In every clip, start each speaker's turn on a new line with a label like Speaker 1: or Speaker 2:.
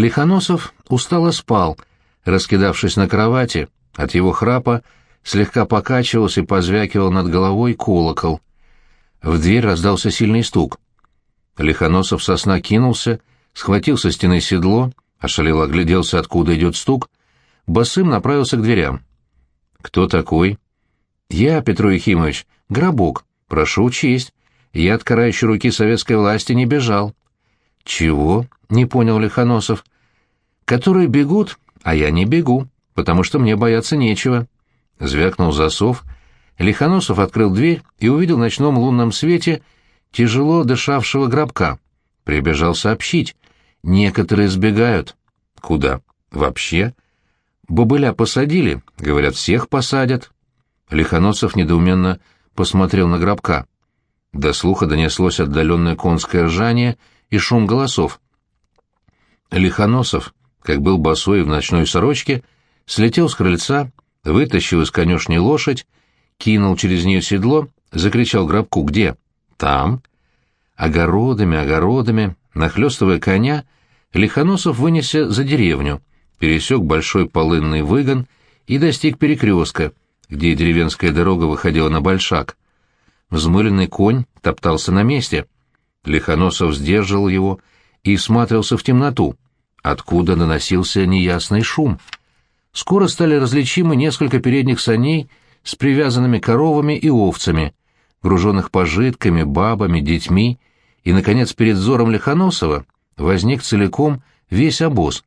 Speaker 1: Лихоносов устало спал, раскидавшись на кровати, от его храпа слегка покачивался и позвякивал над головой колокол. В дверь раздался сильный стук. Лихоносов со сна кинулся, схватил со стены седло, ошалело огляделся, откуда идет стук, босым направился к дверям. «Кто такой?» «Я, Петро Ефимович, Гробок. Прошу честь. Я от карающей руки советской власти не бежал». «Чего?» — не понял Лихоносов. «Которые бегут, а я не бегу, потому что мне бояться нечего». Звякнул засов. Лихоносов открыл дверь и увидел в ночном лунном свете тяжело дышавшего гробка. Прибежал сообщить. Некоторые сбегают. Куда? Вообще? Бобыля посадили, говорят, всех посадят. Лихоносов недоуменно посмотрел на гробка. До слуха донеслось отдаленное конское ржание и шум голосов. Лихоносов, как был босой в ночной сорочке, слетел с крыльца, вытащил из конюшни лошадь, кинул через нее седло, закричал гробку «Где?» «Там». Огородами, огородами, нахлёстывая коня, Лихоносов вынесся за деревню, пересек большой полынный выгон и достиг перекрестка, где деревенская дорога выходила на большак. Взмыленный конь топтался на месте. Лихоносов сдерживал его и всматривался в темноту, откуда доносился неясный шум. Скоро стали различимы несколько передних саней с привязанными коровами и овцами, груженных пожитками, бабами, детьми, и, наконец, перед взором Лихоносова возник целиком весь обоз.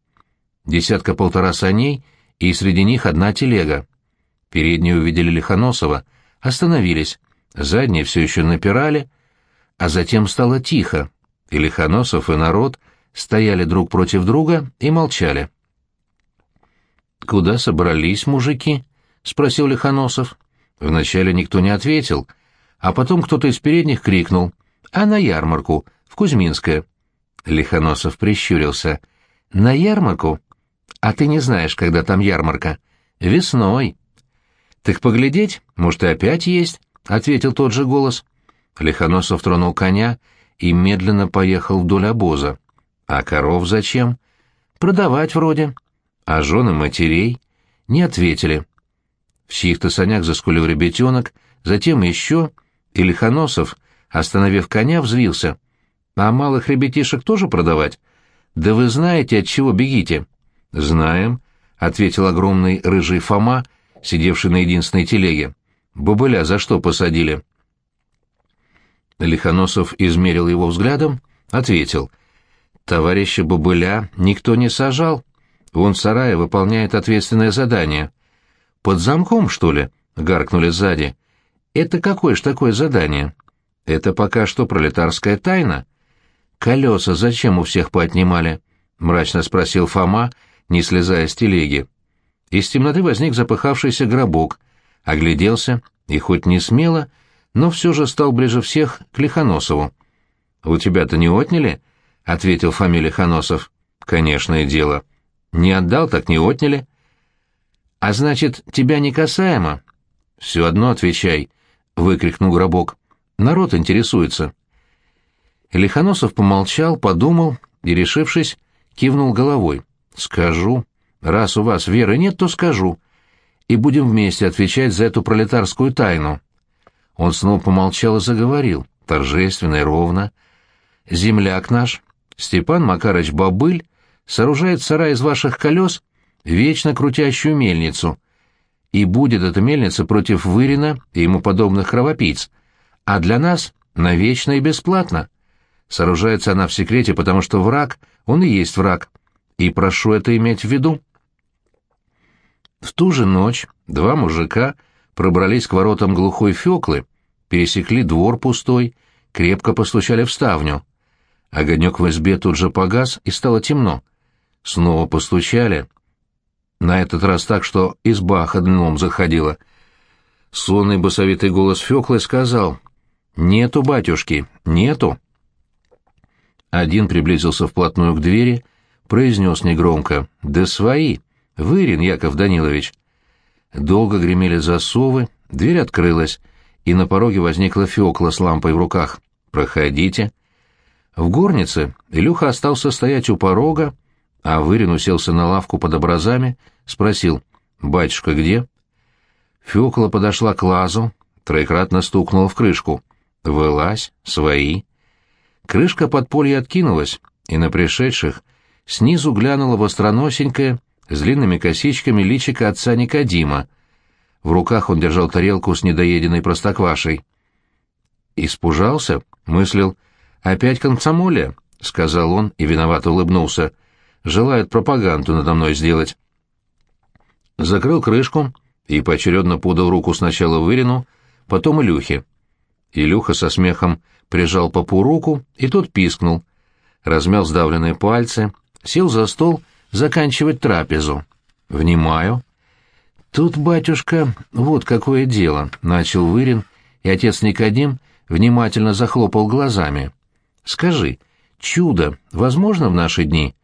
Speaker 1: Десятка-полтора саней, и среди них одна телега. Передние увидели Лихоносова, остановились, задние все еще напирали, а затем стало тихо, и Лихоносов и народ стояли друг против друга и молчали. «Куда собрались мужики?» — спросил Лихоносов. Вначале никто не ответил, а потом кто-то из передних крикнул «А на ярмарку, в Кузьминское». Лихоносов прищурился. «На ярмарку? А ты не знаешь, когда там ярмарка. Весной». «Так поглядеть, может, и опять есть?» — ответил тот же голос. Лихоносов тронул коня и медленно поехал вдоль обоза. «А коров зачем?» «Продавать вроде». «А жены матерей?» «Не ответили». В чьих-то санях заскулил ребятенок, затем еще, и Лихоносов, остановив коня, взвился. «А малых ребятишек тоже продавать?» «Да вы знаете, от чего бегите?» «Знаем», — ответил огромный рыжий Фома, сидевший на единственной телеге. «Бобыля за что посадили?» Лихоносов измерил его взглядом, ответил. «Товарища Бобыля никто не сажал. Он в сарае выполняет ответственное задание». «Под замком, что ли?» — гаркнули сзади. «Это какое ж такое задание?» «Это пока что пролетарская тайна». «Колеса зачем у всех поотнимали?» — мрачно спросил Фома, не слезая с телеги. Из темноты возник запыхавшийся гробок, огляделся и хоть не смело, но все же стал ближе всех к Лихоносову. «У тебя-то не отняли?» — ответил Фоме Лихоносов. «Конечное дело. Не отдал, так не отняли». «А значит, тебя не касаемо?» «Все одно отвечай», — выкрикнул Гробок. «Народ интересуется». Лихоносов помолчал, подумал и, решившись, кивнул головой. «Скажу. Раз у вас веры нет, то скажу. И будем вместе отвечать за эту пролетарскую тайну». Он снова помолчал и заговорил, торжественно и ровно. «Земляк наш, Степан Макарыч Бобыль, сооружает сарай из ваших колес вечно крутящую мельницу. И будет эта мельница против Вырина и ему подобных кровопийц. А для нас навечно и бесплатно. Сооружается она в секрете, потому что враг, он и есть враг. И прошу это иметь в виду. В ту же ночь два мужика пробрались к воротам глухой Феклы, пересекли двор пустой, крепко постучали в ставню. Огонек в избе тут же погас, и стало темно. Снова постучали. На этот раз так, что изба ходуном заходила. Сонный басовитый голос Феклы сказал «Нету, батюшки, нету». Один приблизился вплотную к двери, произнес негромко «Да свои!» «Вырин, Яков Данилович!» Долго гремели засовы, дверь открылась, и на пороге возникла Фёкла с лампой в руках. «Проходите». В горнице Илюха остался стоять у порога, а Вырин уселся на лавку под образами, спросил, «Батюшка где?» Фёкла подошла к лазу, троекратно стукнула в крышку. «Вылазь, свои». Крышка подполья откинулась, и на пришедших снизу глянула востроносенькая, с длинными косичками личика отца Никодима. В руках он держал тарелку с недоеденной простоквашей. Испужался, мыслил, опять комсомолия, — сказал он и виновато улыбнулся. Желает пропаганду надо мной сделать. Закрыл крышку и поочередно подал руку сначала Вырину, потом Илюхе. Илюха со смехом прижал папу руку, и тот пискнул. Размял сдавленные пальцы, сел за стол заканчивать трапезу. «Внимаю». «Тут, батюшка, вот какое дело», — начал Вырин, и отец Никодим внимательно захлопал глазами. «Скажи, чудо возможно в наши дни?»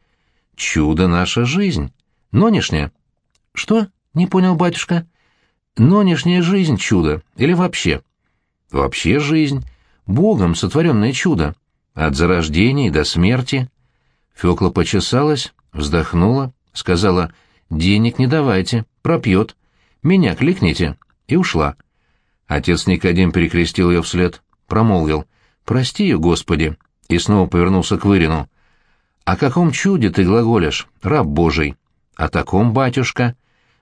Speaker 1: «Чудо — наша жизнь. Нонешняя». «Что?» — не понял батюшка. «Нонешняя жизнь чудо или вообще?» «Вообще жизнь. Богом сотворенное чудо. От зарождения до смерти». Фёкла почесалась, вздохнула, сказала «Денег не давайте, пропьет. Меня кликните». И ушла. Отец Никодим перекрестил ее вслед, промолвил «Прости ее, Господи», и снова повернулся к Вырину. «О каком чуде ты глаголишь, раб Божий?» «О таком, батюшка?»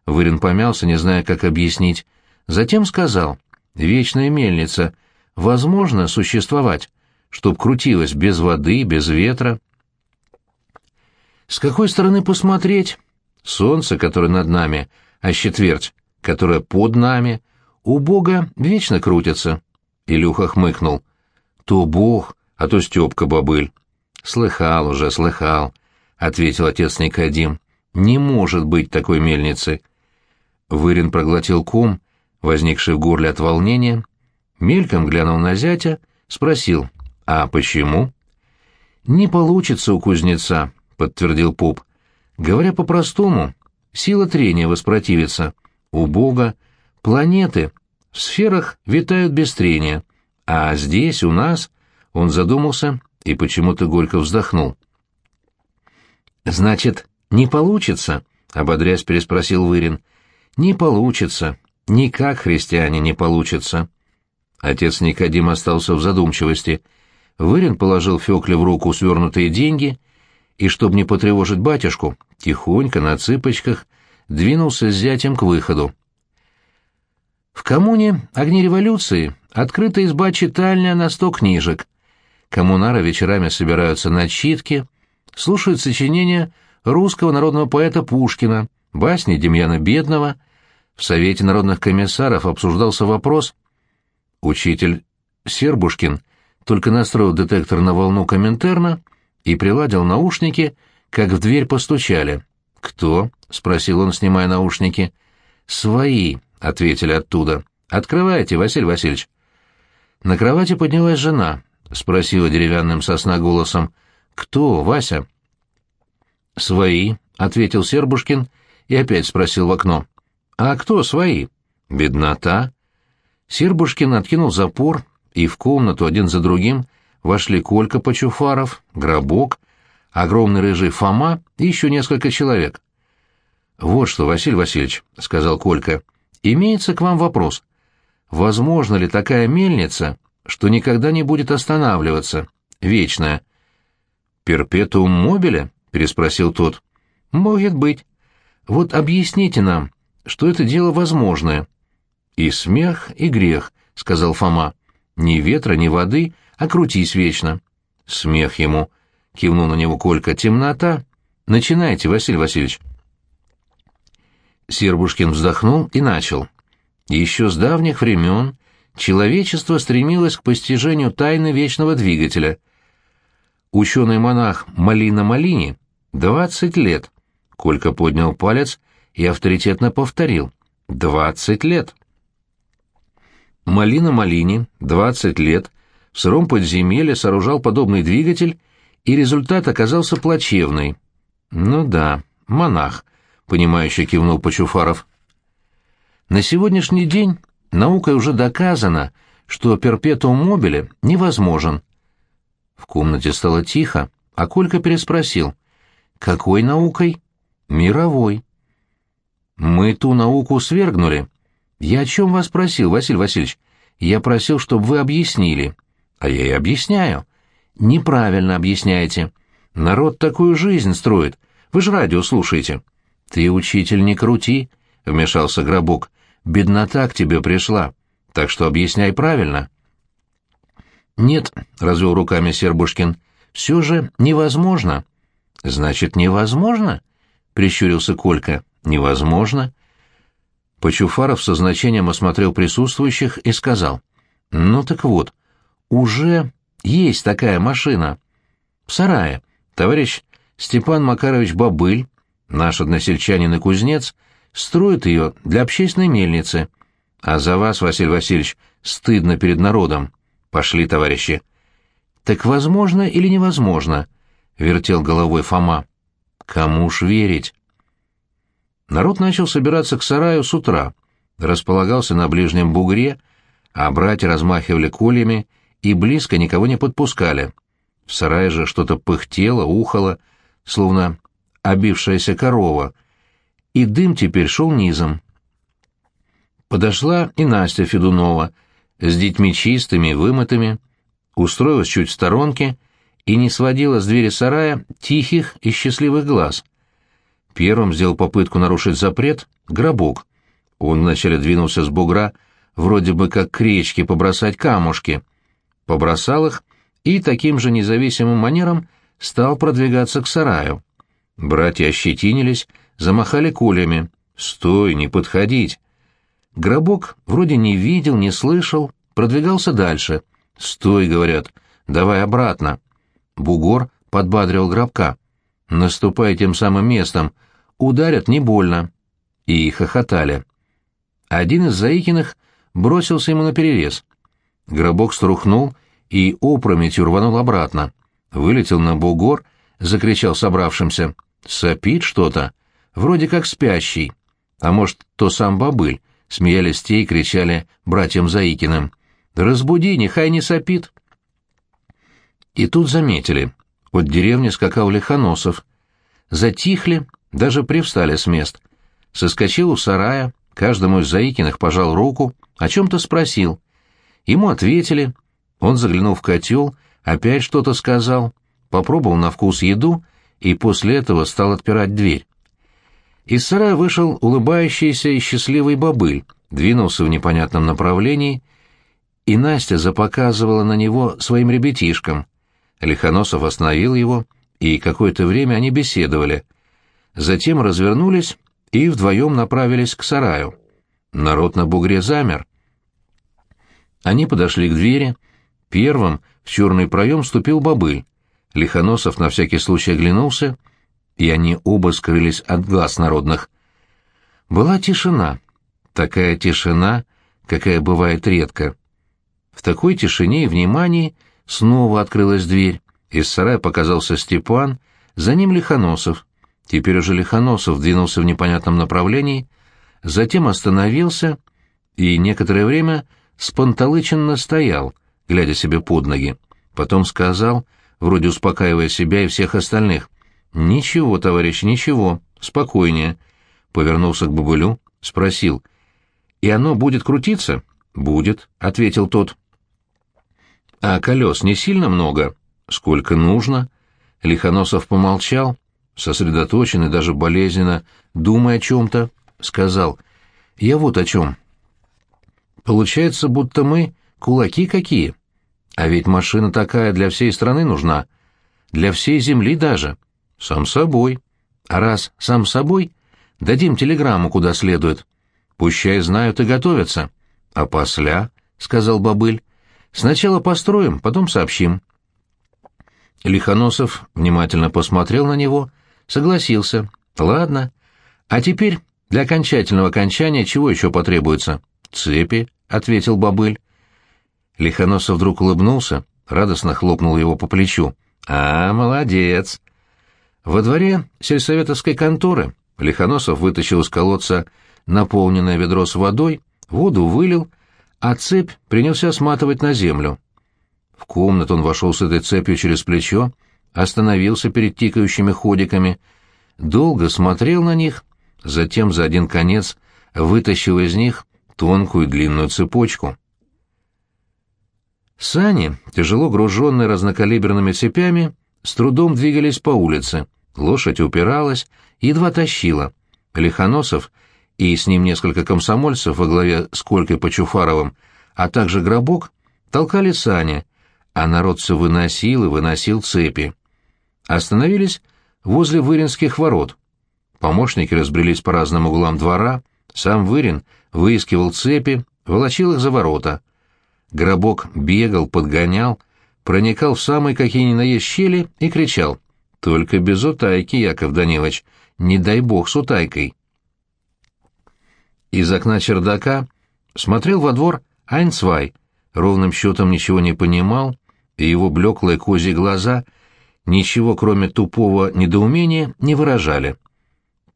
Speaker 1: Вырин помялся, не зная, как объяснить. Затем сказал «Вечная мельница. Возможно существовать, чтоб крутилась без воды, без ветра, с какой стороны посмотреть? Солнце, которое над нами, а четверть, которая под нами, у Бога вечно крутится. Илюха хмыкнул. То Бог, а то Степка бобыль. Слыхал уже, слыхал, — ответил отец Никодим. Не может быть такой мельницы. Вырин проглотил ком, возникший в горле от волнения, мельком глянул на зятя, спросил, а почему? Не получится у кузнеца, — подтвердил Поп. «Говоря по-простому, сила трения воспротивится. У Бога планеты в сферах витают без трения, а здесь, у нас...» Он задумался и почему-то горько вздохнул. «Значит, не получится?» — ободрясь переспросил Вырин. «Не получится. Никак, христиане, не получится». Отец Никодим остался в задумчивости. Вырин положил Фёкле в руку свернутые деньги и, чтобы не потревожить батюшку, тихонько, на цыпочках, двинулся с зятем к выходу. В коммуне «Огни революции» открыта изба-читальня на сто книжек. Коммунары вечерами собираются на читки, слушают сочинения русского народного поэта Пушкина, басни Демьяна Бедного. В Совете народных комиссаров обсуждался вопрос. Учитель Сербушкин только настроил детектор на волну Коминтерна — и приладил наушники, как в дверь постучали. «Кто?» — спросил он, снимая наушники. «Свои», — ответили оттуда. «Открывайте, Василий Васильевич». На кровати поднялась жена, — спросила деревянным сосна голосом. «Кто, Вася?» «Свои», — ответил Сербушкин и опять спросил в окно. «А кто свои?» «Беднота». Сербушкин откинул запор, и в комнату один за другим вошли Колька Почуфаров, Гробок, огромный рыжий Фома и еще несколько человек. «Вот что, Василий Васильевич», — сказал Колька, — «имеется к вам вопрос. Возможно ли такая мельница, что никогда не будет останавливаться, вечная?» «Перпетуум мобиле?» — переспросил тот. «Может быть. Вот объясните нам, что это дело возможное». «И смех, и грех», — сказал Фома. «Ни ветра, ни воды, а крутись вечно. Смех ему. Кивнул на него Колька. Темнота. Начинайте, Василий Васильевич. Сербушкин вздохнул и начал. Еще с давних времен человечество стремилось к постижению тайны вечного двигателя. Ученый-монах Малина Малини двадцать лет. Колька поднял палец и авторитетно повторил. Двадцать лет. Малина Малини, двадцать лет, в сыром подземелье сооружал подобный двигатель, и результат оказался плачевный. «Ну да, монах», — понимающе кивнул Почуфаров. На сегодняшний день наукой уже доказано, что перпетуум мобиле невозможен. В комнате стало тихо, а Колька переспросил. Какой наукой? Мировой. Мы ту науку свергнули. Я о чем вас просил, Василий Васильевич? Я просил, чтобы вы объяснили. А я и объясняю. Неправильно объясняете. Народ такую жизнь строит. Вы же радио слушаете. Ты, учитель, не крути, — вмешался Гробок. Беднота к тебе пришла. Так что объясняй правильно. Нет, — развел руками Сербушкин, — все же невозможно. Значит, невозможно? — прищурился Колька. Невозможно. Почуфаров со значением осмотрел присутствующих и сказал. Ну так вот, уже есть такая машина. В сарае. Товарищ Степан Макарович Бабыль, наш односельчанин и кузнец, строит ее для общественной мельницы. А за вас, Василий Васильевич, стыдно перед народом. Пошли, товарищи. Так возможно или невозможно? Вертел головой Фома. Кому ж верить? Народ начал собираться к сараю с утра. Располагался на ближнем бугре, а братья размахивали кольями и близко никого не подпускали. В сарае же что-то пыхтело, ухало, словно обившаяся корова, и дым теперь шел низом. Подошла и Настя Федунова с детьми чистыми вымытыми, устроилась чуть в сторонке и не сводила с двери сарая тихих и счастливых глаз. Первым сделал попытку нарушить запрет гробок. Он вначале двинулся с бугра, вроде бы как к речке побросать камушки. Побросал их и таким же независимым манером стал продвигаться к сараю. Братья ощетинились, замахали кулями. «Стой, не подходить!» Гробок вроде не видел, не слышал, продвигался дальше. «Стой!» — говорят. «Давай обратно!» Бугор подбадривал гробка. «Наступай тем самым местом. Ударят не больно». И хохотали. Один из Заикиных бросился ему на перерез. Гробок струхнул и опрометью рванул обратно. Вылетел на бугор, закричал собравшимся. «Сопит что-то. Вроде как спящий. А может, то сам бобыль?» Смеялись те и кричали братьям Заикиным. «Разбуди, нехай не сопит!» И тут заметили. От деревни скакал Лихоносов. Затихли, даже привстали с мест. Соскочил у сарая, каждому из Заикиных пожал руку, о чем-то спросил. Ему ответили. Он заглянул в котел, опять что-то сказал, попробовал на вкус еду и после этого стал отпирать дверь. Из сарая вышел улыбающийся и счастливый бобыль, двинулся в непонятном направлении, и Настя запоказывала на него своим ребятишкам. Лихоносов остановил его, и какое-то время они беседовали. Затем развернулись и вдвоем направились к сараю. Народ на бугре замер. Они подошли к двери. Первым в черный проем ступил бобыль. Лихоносов на всякий случай оглянулся — и они оба скрылись от глаз народных. Была тишина, такая тишина, какая бывает редко. В такой тишине и внимании снова открылась дверь. Из сарая показался Степан, за ним Лихоносов. Теперь уже Лихоносов двинулся в непонятном направлении, затем остановился и некоторое время спонтолыченно стоял, глядя себе под ноги. Потом сказал, вроде успокаивая себя и всех остальных, «Ничего, товарищ, ничего. Спокойнее». Повернулся к бабулю, спросил. «И оно будет крутиться?» «Будет», — ответил тот. «А колес не сильно много?» «Сколько нужно?» Лихоносов помолчал, сосредоточенный, даже болезненно, думая о чем-то, сказал. «Я вот о чем. Получается, будто мы кулаки какие. А ведь машина такая для всей страны нужна. Для всей земли даже. «Сам собой. А раз сам собой, дадим телеграмму куда следует. Пущай знают и готовятся. А посля, — сказал Бобыль, — сначала построим, потом сообщим». Лихоносов внимательно посмотрел на него, согласился. «Ладно. А теперь для окончательного окончания чего еще потребуется?» «Цепи», — ответил Бобыль. Лихоносов вдруг улыбнулся, радостно хлопнул его по плечу. «А, молодец!» Во дворе сельсоветовской конторы Лихоносов вытащил из колодца наполненное ведро с водой, воду вылил, а цепь принялся сматывать на землю. В комнату он вошел с этой цепью через плечо, остановился перед тикающими ходиками, долго смотрел на них, затем за один конец вытащил из них тонкую длинную цепочку. Сани, тяжело груженные разнокалиберными цепями, с трудом двигались по улице. Лошадь упиралась, едва тащила. Лихоносов и с ним несколько комсомольцев во главе с Колькой Почуфаровым, а также Гробок, толкали сани, а народ все выносил и выносил цепи. Остановились возле Выринских ворот. Помощники разбрелись по разным углам двора, сам Вырин выискивал цепи, волочил их за ворота. Гробок бегал, подгонял, проникал в самые какие ни на есть щели и кричал «Только без утайки, Яков Данилович, не дай бог с утайкой». Из окна чердака смотрел во двор Айнцвай, ровным счетом ничего не понимал, и его блеклые козьи глаза ничего, кроме тупого недоумения, не выражали.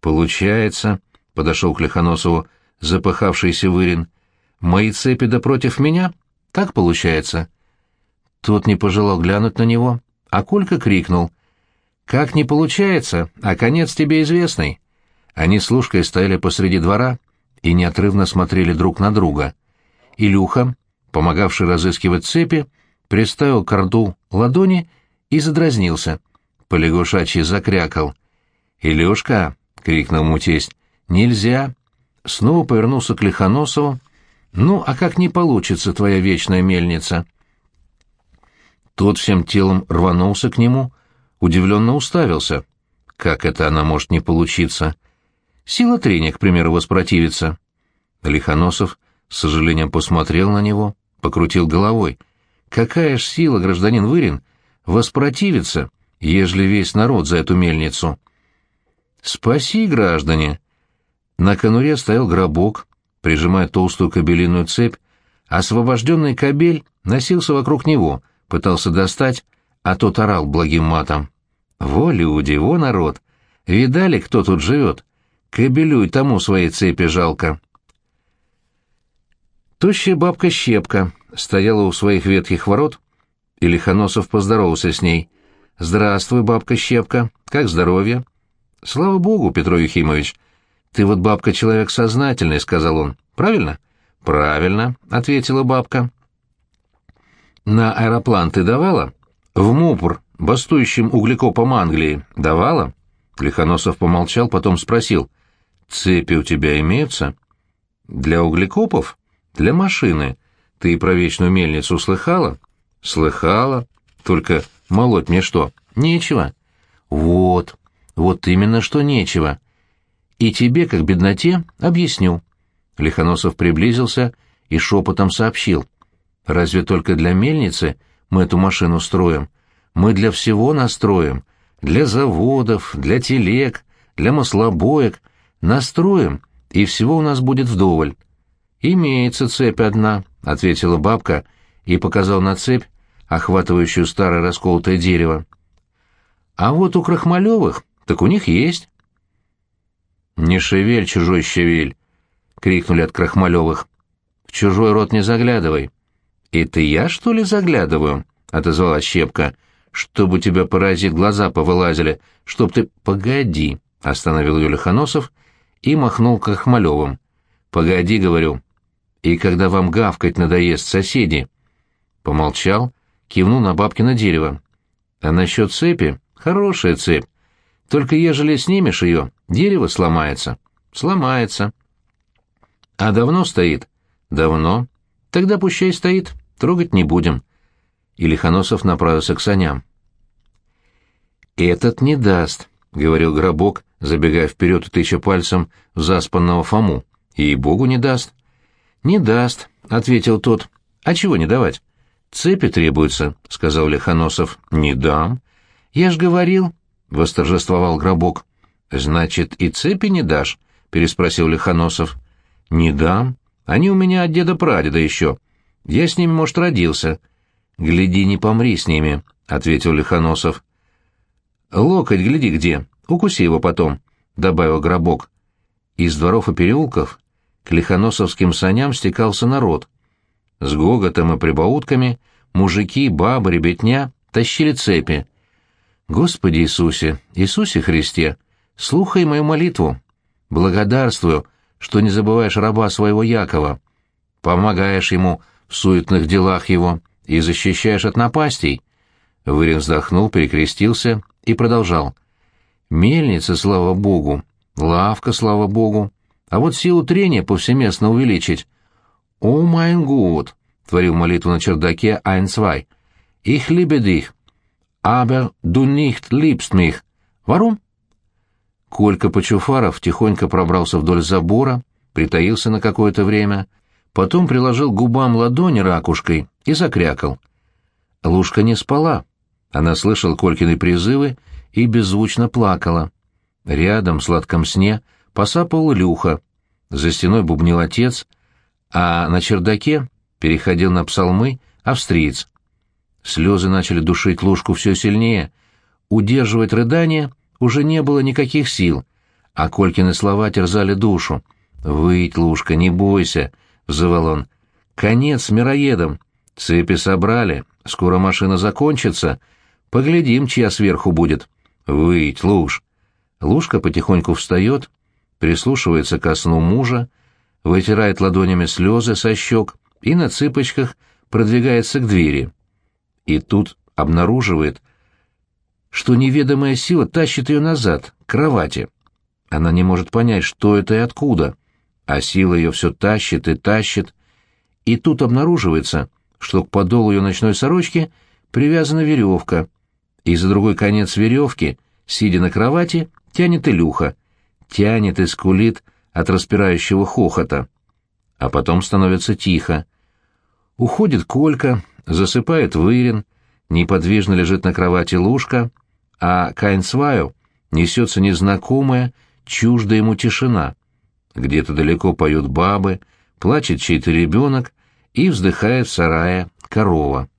Speaker 1: «Получается», — подошел к Лихоносову запыхавшийся Вырин, — «мои цепи да против меня? Так получается?» Тот не пожелал глянуть на него, а Колька крикнул. «Как не получается, а конец тебе известный». Они с Лужкой стояли посреди двора и неотрывно смотрели друг на друга. Илюха, помогавший разыскивать цепи, приставил к рту ладони и задразнился. Полягушачий закрякал. «Илюшка!» — крикнул ему тесть. «Нельзя!» Снова повернулся к Лихоносову. «Ну, а как не получится твоя вечная мельница?» Тот всем телом рванулся к нему, удивленно уставился. Как это она может не получиться? Сила трения, к примеру, воспротивится. Лихоносов с сожалением посмотрел на него, покрутил головой. Какая ж сила, гражданин Вырин, воспротивится, ежели весь народ за эту мельницу? Спаси, граждане! На конуре стоял гробок, прижимая толстую кабелиную цепь, освобожденный кабель носился вокруг него, пытался достать, а тот орал благим матом. «Во люди, во народ! Видали, кто тут живет? Кабелюй тому своей цепи жалко!» Тощая бабка Щепка стояла у своих ветхих ворот, и Лихоносов поздоровался с ней. «Здравствуй, бабка Щепка, как здоровье?» «Слава богу, Петро Ефимович. Ты вот бабка человек сознательный», — сказал он. «Правильно?» «Правильно», — ответила бабка. «На аэроплан ты давала?» «В МУПР, бастующим углекопом Англии, давала?» Лихоносов помолчал, потом спросил. «Цепи у тебя имеются?» «Для углекопов?» «Для машины. Ты про вечную мельницу слыхала?» «Слыхала. Только молоть мне что? Нечего». «Вот. Вот именно что нечего. И тебе, как бедноте, объясню». Лихоносов приблизился и шепотом сообщил. «Разве только для мельницы мы эту машину строим? Мы для всего настроим. Для заводов, для телег, для маслобоек. Настроим, и всего у нас будет вдоволь. «Имеется цепь одна», — ответила бабка и показал на цепь, охватывающую старое расколотое дерево. «А вот у Крахмалевых, так у них есть». «Не шевель, чужой щавель!» — крикнули от Крахмалевых. «В чужой рот не заглядывай». «Это я, что ли, заглядываю?» — отозвалась Щепка. «Чтобы тебя, паразит, глаза повылазили, чтоб ты...» «Погоди!» — остановил ее Лихоносов и махнул Крахмалевым. «Погоди, — говорю, и когда вам гавкать надоест соседи. Помолчал, кивнул на бабкино дерево. А насчет цепи? Хорошая цепь. Только ежели снимешь ее, дерево сломается. Сломается. А давно стоит? Давно. Тогда пущай стоит, трогать не будем. И Лихоносов направился к саням. «Этот не даст», — говорил Гробок, забегая вперед и тыча пальцем в заспанного Фому. «И богу не даст. «Не даст», — ответил тот. «А чего не давать?» «Цепи требуются», — сказал Лихоносов. «Не дам». «Я ж говорил», — восторжествовал Гробок. «Значит, и цепи не дашь?» — переспросил Лихоносов. «Не дам. Они у меня от деда-прадеда еще. Я с ними, может, родился». «Гляди, не помри с ними», — ответил Лихоносов. «Локоть, гляди где. Укуси его потом», — добавил Гробок. Из дворов и переулков к лихоносовским саням стекался народ. С гоготом и прибаутками мужики, бабы, ребятня тащили цепи. Господи Иисусе, Иисусе Христе, слухай мою молитву. Благодарствую, что не забываешь раба своего Якова, помогаешь ему в суетных делах его и защищаешь от напастей. Вырин вздохнул, перекрестился и продолжал. Мельница, слава богу, лавка, слава богу, а вот силу трения повсеместно увеличить. «O mein Gott!» — творил молитву на чердаке Айнцвай. «Их dich, aber du nicht liebst mich. Warum?» Колька Почуфаров тихонько пробрался вдоль забора, притаился на какое-то время, потом приложил губам ладони ракушкой и закрякал. Лушка не спала. Она слышала Колькины призывы и беззвучно плакала. Рядом, в сладком сне, посапывал Люха. За стеной бубнил отец, а на чердаке переходил на псалмы австриец. Слезы начали душить Лушку все сильнее. Удерживать рыдание уже не было никаких сил, а Колькины слова терзали душу. «Выйдь, Лушка, не бойся», — взывал он. «Конец с мироедом. Цепи собрали, скоро машина закончится. Поглядим, чья сверху будет. Выйдь, Луж». Лушка потихоньку встает, прислушивается ко сну мужа, вытирает ладонями слезы со щек и на цыпочках продвигается к двери. И тут обнаруживает, что неведомая сила тащит ее назад, к кровати. Она не может понять, что это и откуда, а сила ее все тащит и тащит. И тут обнаруживается, что к подолу ее ночной сорочки привязана веревка, и за другой конец веревки, сидя на кровати, тянет Илюха, тянет и скулит от распирающего хохота. А потом становится тихо. Уходит Колька, засыпает Вырин, неподвижно лежит на кровати Лушка, а к Айнцваю несется незнакомая, чуждая ему тишина. Где-то далеко поют бабы, плачет чей-то ребенок и вздыхает в сарае корова.